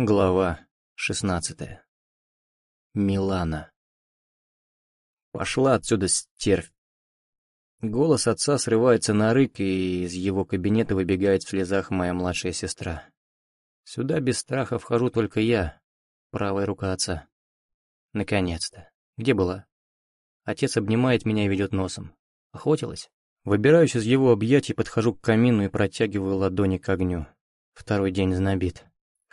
Глава шестнадцатая. Милана. Пошла отсюда стервь. Голос отца срывается на рык, и из его кабинета выбегает в слезах моя младшая сестра. Сюда без страха вхожу только я, правая рука отца. Наконец-то. Где была? Отец обнимает меня и ведет носом. Охотилась? Выбираюсь из его объятий, подхожу к камину и протягиваю ладони к огню. Второй день знобит.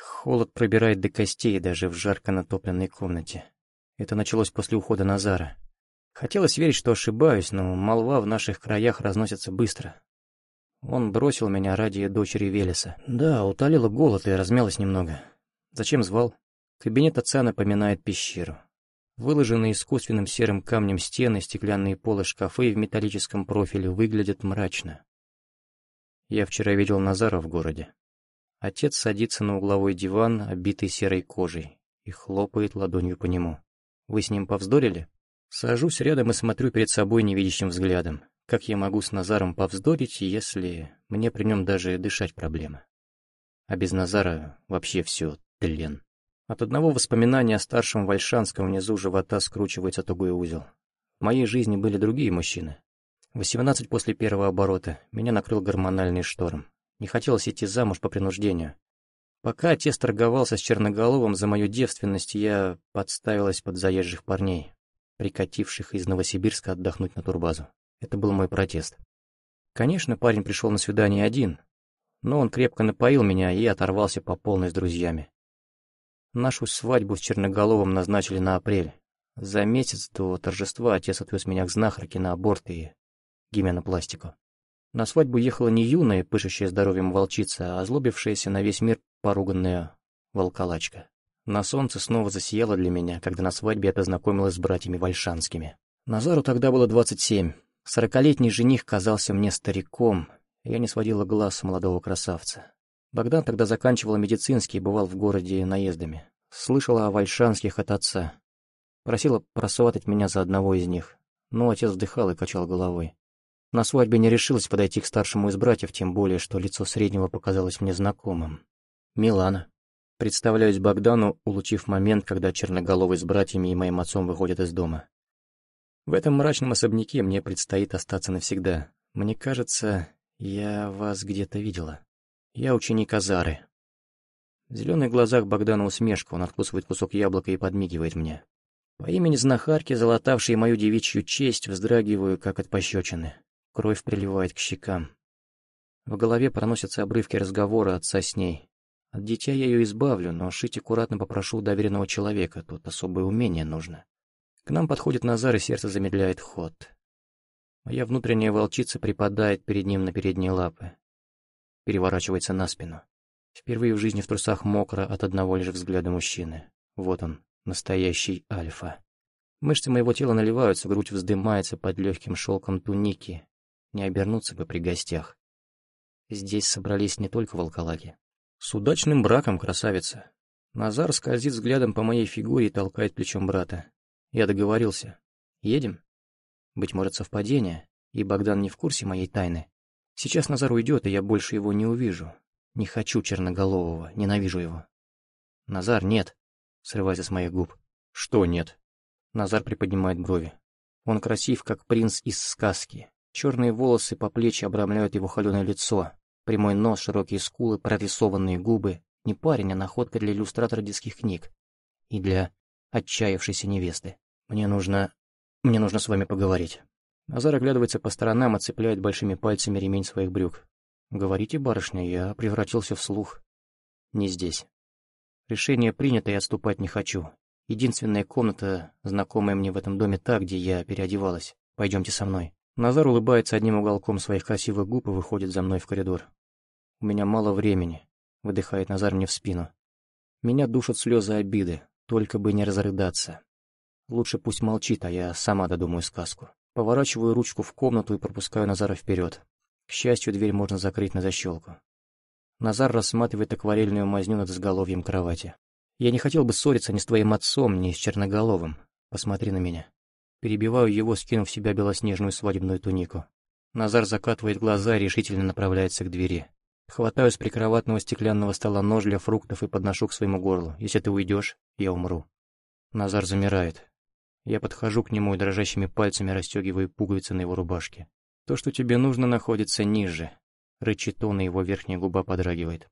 Холод пробирает до костей даже в жарко натопленной комнате. Это началось после ухода Назара. Хотелось верить, что ошибаюсь, но молва в наших краях разносится быстро. Он бросил меня ради дочери Велеса. Да, утолила голод и размялась немного. Зачем звал? Кабинет отца напоминает пещеру. Выложенные искусственным серым камнем стены, стеклянные полы шкафы в металлическом профиле выглядят мрачно. Я вчера видел Назара в городе. Отец садится на угловой диван, обитый серой кожей, и хлопает ладонью по нему. «Вы с ним повздорили?» Сажусь рядом и смотрю перед собой невидящим взглядом. Как я могу с Назаром повздорить, если мне при нем даже дышать проблема? А без Назара вообще все тлен. От одного воспоминания о старшем Вальшанском внизу живота скручивается тугой узел. В моей жизни были другие мужчины. Восемнадцать после первого оборота меня накрыл гормональный шторм. Не хотелось идти замуж по принуждению. Пока отец торговался с Черноголовым за мою девственность, я подставилась под заезжих парней, прикативших из Новосибирска отдохнуть на турбазу. Это был мой протест. Конечно, парень пришел на свидание один, но он крепко напоил меня и оторвался по полной с друзьями. Нашу свадьбу с Черноголовым назначили на апрель. За месяц до торжества отец отвез меня к знахарке на аборт и гименопластику. На свадьбу ехала не юная, пышущая здоровьем волчица, а озлобившаяся на весь мир поруганная волколачка. На солнце снова засияло для меня, когда на свадьбе я познакомилась с братьями Вальшанскими. Назару тогда было двадцать семь. Сорокалетний жених казался мне стариком, я не сводила глаз с молодого красавца. Богдан тогда заканчивал медицинский и бывал в городе наездами. Слышала о Вальшанских от отца. Просила просватать меня за одного из них, но отец вздыхал и качал головой. На свадьбе не решилась подойти к старшему из братьев, тем более, что лицо среднего показалось мне знакомым. Милана. Представляюсь Богдану, улучив момент, когда черноголовый с братьями и моим отцом выходят из дома. В этом мрачном особняке мне предстоит остаться навсегда. Мне кажется, я вас где-то видела. Я ученик Азары. В зеленых глазах Богдана усмешка, он откусывает кусок яблока и подмигивает мне. По имени знахарки, залатавшей мою девичью честь, вздрагиваю, как от пощечины. Кровь приливает к щекам. В голове проносятся обрывки разговора отца с ней. От дитя я ее избавлю, но шить аккуратно попрошу доверенного человека, тут особое умение нужно. К нам подходит Назар, и сердце замедляет ход. Моя внутренняя волчица припадает перед ним на передние лапы. Переворачивается на спину. Впервые в жизни в трусах мокро от одного лишь взгляда мужчины. Вот он, настоящий альфа. Мышцы моего тела наливаются, грудь вздымается под легким шелком туники, не обернуться бы при гостях. Здесь собрались не только волколаги. С удачным браком, красавица. Назар скользит взглядом по моей фигуре и толкает плечом брата. Я договорился. Едем? Быть может, совпадение, и Богдан не в курсе моей тайны. Сейчас Назар уйдет, и я больше его не увижу. Не хочу черноголового, ненавижу его. Назар, нет. Срывается с моих губ. Что нет? Назар приподнимает брови. Он красив, как принц из сказки. Черные волосы по плечи обрамляют его холеное лицо, прямой нос, широкие скулы, прорисованные губы. Не парень, а находка для иллюстратора детских книг. И для отчаявшейся невесты. Мне нужно... мне нужно с вами поговорить. Назар оглядывается по сторонам, отцепляет большими пальцами ремень своих брюк. «Говорите, барышня, я превратился в слух. Не здесь. Решение принято, и отступать не хочу. Единственная комната, знакомая мне в этом доме, та, где я переодевалась. Пойдемте со мной». Назар улыбается одним уголком своих красивых губ и выходит за мной в коридор. «У меня мало времени», — выдыхает Назар мне в спину. «Меня душат слезы обиды, только бы не разрыдаться. Лучше пусть молчит, а я сама додумаю сказку. Поворачиваю ручку в комнату и пропускаю Назара вперед. К счастью, дверь можно закрыть на защелку. Назар рассматривает акварельную мазню над изголовьем кровати. «Я не хотел бы ссориться ни с твоим отцом, ни с Черноголовым. Посмотри на меня. Перебиваю его, скинув в себя белоснежную свадебную тунику. Назар закатывает глаза и решительно направляется к двери. Хватаю с прикроватного стеклянного стола нож для фруктов и подношу к своему горлу. Если ты уйдешь, я умру. Назар замирает. Я подхожу к нему и дрожащими пальцами расстегиваю пуговицы на его рубашке. То, что тебе нужно, находится ниже. Рычит он, и его верхняя губа подрагивает.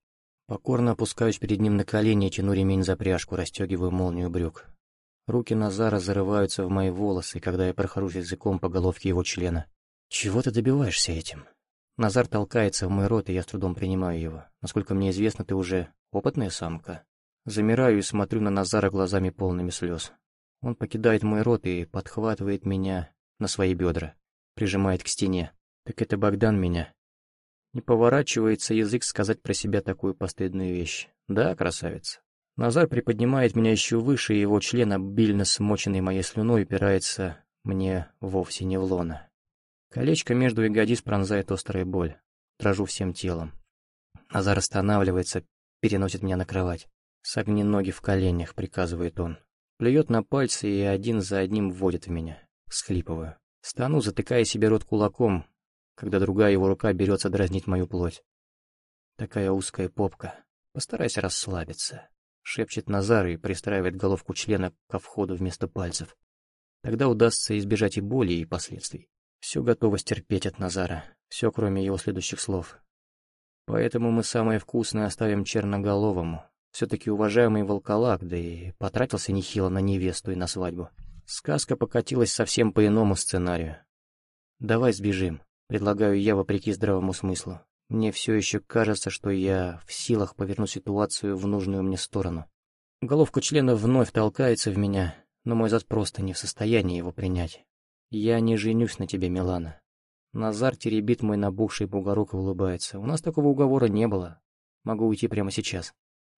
Покорно опускаюсь перед ним на колени и тяну ремень за пряжку, расстегиваю молнию брюк. Руки Назара зарываются в мои волосы, когда я прохожусь языком по головке его члена. Чего ты добиваешься этим? Назар толкается в мой рот, и я с трудом принимаю его. Насколько мне известно, ты уже опытная самка. Замираю и смотрю на Назара глазами полными слез. Он покидает мой рот и подхватывает меня на свои бедра, прижимает к стене. Так это Богдан меня. Не поворачивается язык сказать про себя такую постыдную вещь. Да, красавица. Назар приподнимает меня еще выше, и его член, обильно смоченный моей слюной, упирается мне вовсе не в лоно. Колечко между ягодиц пронзает острая боль. Дрожу всем телом. Назар останавливается, переносит меня на кровать. «Согни ноги в коленях», — приказывает он. Плюет на пальцы и один за одним вводит в меня. Схлипываю. Стану, затыкая себе рот кулаком, когда другая его рука берется дразнить мою плоть. Такая узкая попка. Постарайся расслабиться. Шепчет Назар и пристраивает головку члена ко входу вместо пальцев. Тогда удастся избежать и боли, и последствий. Все готово стерпеть от Назара, все кроме его следующих слов. Поэтому мы самое вкусное оставим черноголовому. Все-таки уважаемый волколак, да и потратился нехило на невесту и на свадьбу. Сказка покатилась совсем по иному сценарию. «Давай сбежим», — предлагаю я вопреки здравому смыслу. Мне все еще кажется, что я в силах повернуть ситуацию в нужную мне сторону. Головка члена вновь толкается в меня, но мой зад просто не в состоянии его принять. «Я не женюсь на тебе, Милана». Назар теребит мой набухший бугорок и улыбается. «У нас такого уговора не было. Могу уйти прямо сейчас».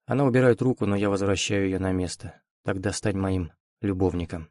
Она убирает руку, но я возвращаю ее на место. Тогда стань моим любовником.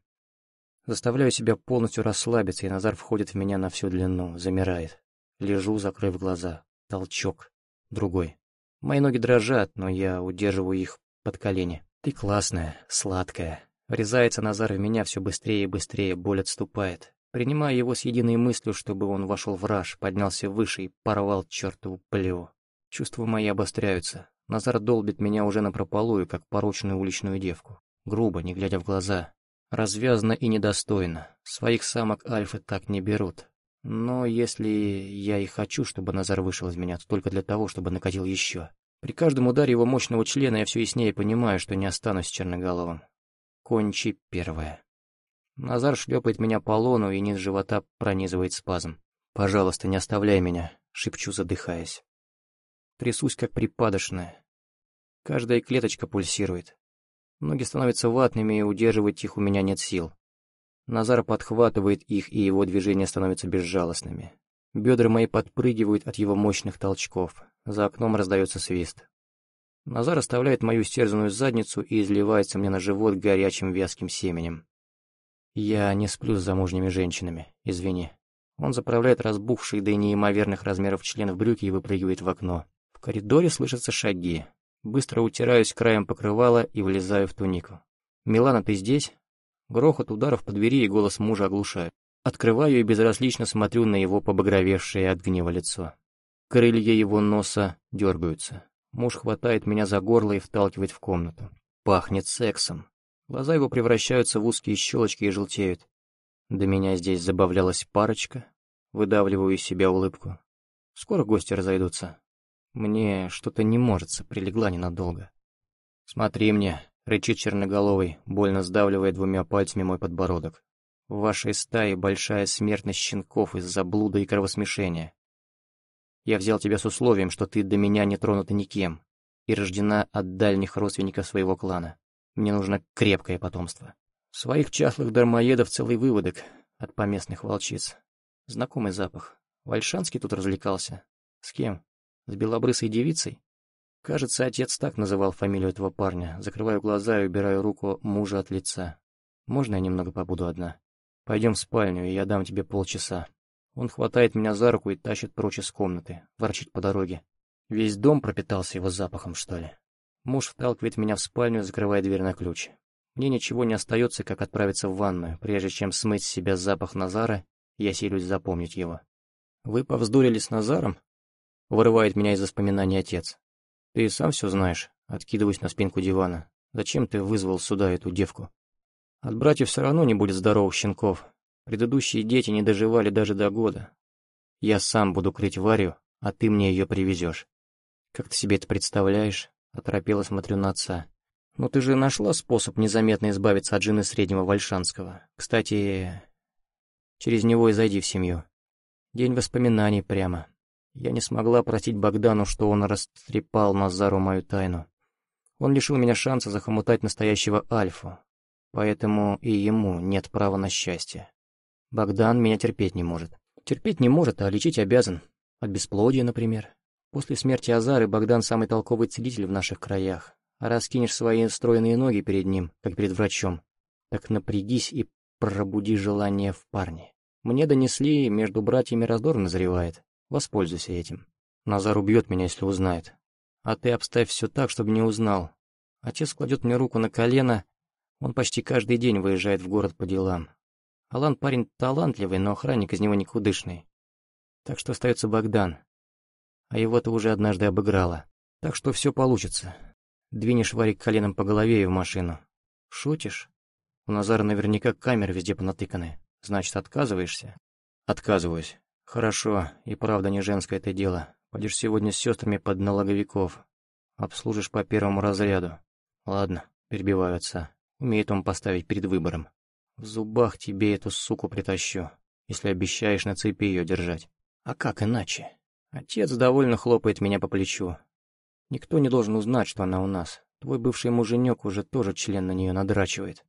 Заставляю себя полностью расслабиться, и Назар входит в меня на всю длину, замирает. Лежу, закрыв глаза. Толчок. Другой. Мои ноги дрожат, но я удерживаю их под колени. Ты классная, сладкая. Врезается Назар в меня все быстрее и быстрее, боль отступает. Принимая его с единой мыслью, чтобы он вошел в раж, поднялся выше и порвал чертову плеву. Чувства мои обостряются. Назар долбит меня уже напропалую, как порочную уличную девку. Грубо, не глядя в глаза. Развязно и недостойно. Своих самок альфы так не берут. Но если я и хочу, чтобы Назар вышел из меня, то только для того, чтобы накатил еще. При каждом ударе его мощного члена я все яснее понимаю, что не останусь черноголовым. Кончи первое. Назар шлепает меня по лону, и низ живота пронизывает спазм. «Пожалуйста, не оставляй меня», — шепчу, задыхаясь. Трясусь, как припадочная. Каждая клеточка пульсирует. Ноги становятся ватными, и удерживать их у меня нет сил. Назар подхватывает их, и его движения становятся безжалостными. Бедра мои подпрыгивают от его мощных толчков. За окном раздается свист. Назар оставляет мою стерзанную задницу и изливается мне на живот горячим вязким семенем. Я не сплю с замужними женщинами, извини. Он заправляет разбухший до неимоверных размеров член в брюки и выпрыгивает в окно. В коридоре слышатся шаги. Быстро утираюсь краем покрывала и влезаю в тунику. «Милана, ты здесь?» Грохот ударов по двери и голос мужа оглушают. Открываю и безразлично смотрю на его побагровевшее от гнева лицо. Крылья его носа дергаются. Муж хватает меня за горло и вталкивает в комнату. Пахнет сексом. Глаза его превращаются в узкие щелочки и желтеют. До меня здесь забавлялась парочка. Выдавливаю из себя улыбку. Скоро гости разойдутся. Мне что-то не можется, прилегла ненадолго. «Смотри мне», — рычит черноголовый, больно сдавливая двумя пальцами мой подбородок. «В вашей стае большая смертность щенков из-за блуда и кровосмешения. Я взял тебя с условием, что ты до меня не тронута никем и рождена от дальних родственников своего клана. Мне нужно крепкое потомство. Своих чахлых дармоедов целый выводок от поместных волчиц. Знакомый запах. Вальшанский тут развлекался. С кем? С белобрысой девицей? Кажется, отец так называл фамилию этого парня. Закрываю глаза и убираю руку мужа от лица. Можно я немного побуду одна? Пойдем в спальню, и я дам тебе полчаса. Он хватает меня за руку и тащит прочь из комнаты, ворчит по дороге. Весь дом пропитался его запахом, что ли. Муж вталкивает меня в спальню, закрывая дверь на ключ. Мне ничего не остается, как отправиться в ванную. Прежде чем смыть с себя запах Назара, я силюсь запомнить его. «Вы повздорили с Назаром?» Вырывает меня из воспоминаний отец. Ты сам все знаешь, откидываюсь на спинку дивана. Зачем ты вызвал сюда эту девку? От братьев все равно не будет здоровых щенков. Предыдущие дети не доживали даже до года. Я сам буду крыть Варю, а ты мне ее привезешь. Как ты себе это представляешь? Оторопело смотрю на отца. Ну ты же нашла способ незаметно избавиться от жены среднего Вальшанского. Кстати, через него и зайди в семью. День воспоминаний прямо. Я не смогла простить Богдану, что он растрепал Назару мою тайну. Он лишил меня шанса захомутать настоящего Альфу, поэтому и ему нет права на счастье. Богдан меня терпеть не может. Терпеть не может, а лечить обязан. От бесплодия, например. После смерти Азары Богдан самый толковый целитель в наших краях. А раз свои стройные ноги перед ним, как перед врачом, так напрягись и пробуди желание в парне. Мне донесли, между братьями раздор назревает. Воспользуйся этим. Назар убьет меня, если узнает. А ты обставь все так, чтобы не узнал. Отец кладет мне руку на колено. Он почти каждый день выезжает в город по делам. Алан парень талантливый, но охранник из него никудышный. Так что остается Богдан а его ты уже однажды обыграла. Так что все получится. Двинешь Варик коленом по голове и в машину. Шутишь? У Назара наверняка камеры везде понатыканы. Значит, отказываешься? Отказываюсь. Хорошо, и правда не женское это дело. Пойдешь сегодня с сестрами под налоговиков. Обслужишь по первому разряду. Ладно, перебиваю отца. Умеет он поставить перед выбором. В зубах тебе эту суку притащу, если обещаешь на цепи ее держать. А как иначе? Отец довольно хлопает меня по плечу. Никто не должен узнать, что она у нас. Твой бывший муженек уже тоже член на нее надрачивает.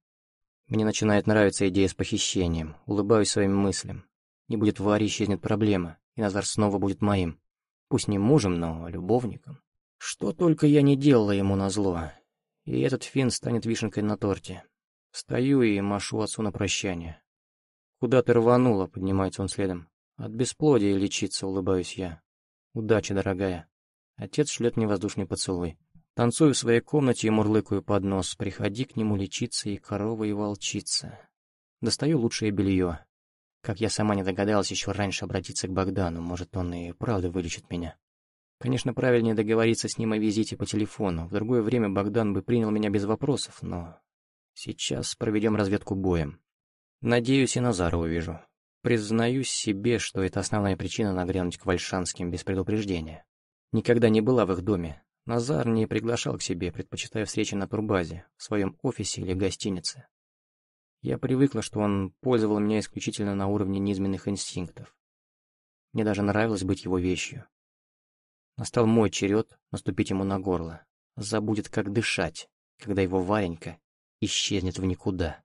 Мне начинает нравиться идея с похищением. Улыбаюсь своим мыслям. Не будет Вари, исчезнет проблема, и Назар снова будет моим. Пусть не мужем, но любовником. Что только я не делала ему на зло. И этот фин станет вишенкой на торте. Стою и машу отцу на прощание. «Куда ты рванула?» — поднимается он следом. «От бесплодия лечиться», — улыбаюсь я. Удачи, дорогая. Отец шлет мне воздушный поцелуй. Танцую в своей комнате и мурлыкаю под нос. Приходи к нему лечиться и корова, и волчица. Достаю лучшее белье. Как я сама не догадалась еще раньше обратиться к Богдану, может, он и правда вылечит меня. Конечно, правильнее договориться с ним о визите по телефону. В другое время Богдан бы принял меня без вопросов, но... Сейчас проведем разведку боем. Надеюсь, и Назара увижу. Признаюсь себе, что это основная причина нагрянуть к Вальшанским без предупреждения. Никогда не была в их доме. Назар не приглашал к себе, предпочитая встречи на турбазе, в своем офисе или гостинице. Я привыкла, что он пользовал меня исключительно на уровне низменных инстинктов. Мне даже нравилось быть его вещью. Настал мой черед наступить ему на горло. Забудет, как дышать, когда его Варенька исчезнет в никуда.